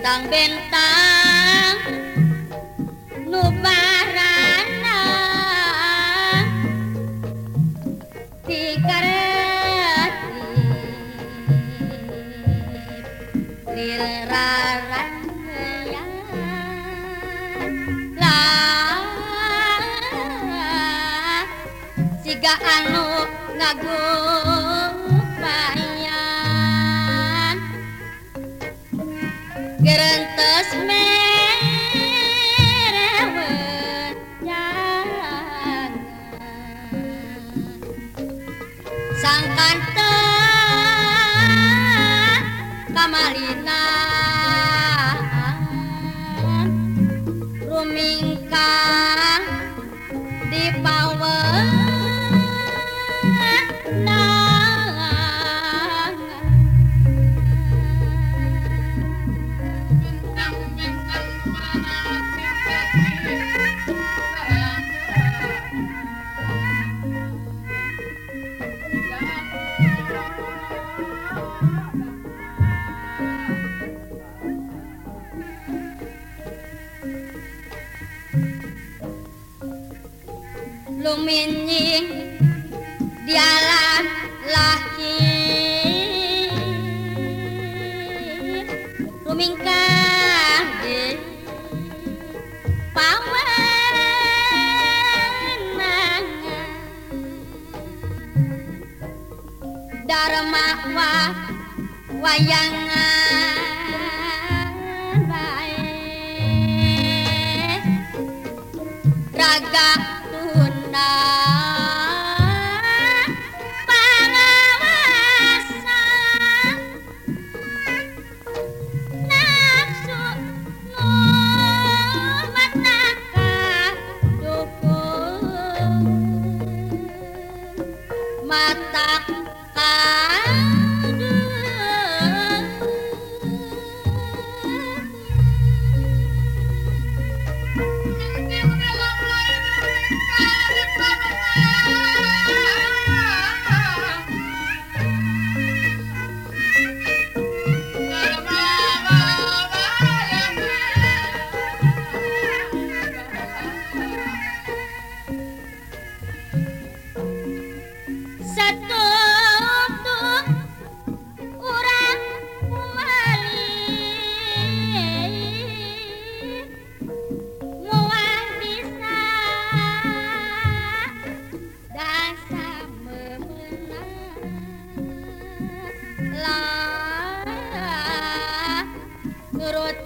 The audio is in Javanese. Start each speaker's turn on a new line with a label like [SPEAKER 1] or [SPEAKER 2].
[SPEAKER 1] bentang-bentang nubarana dikareti liraran siga anu ngagung luminying dialah di pawenangan dharma wa mata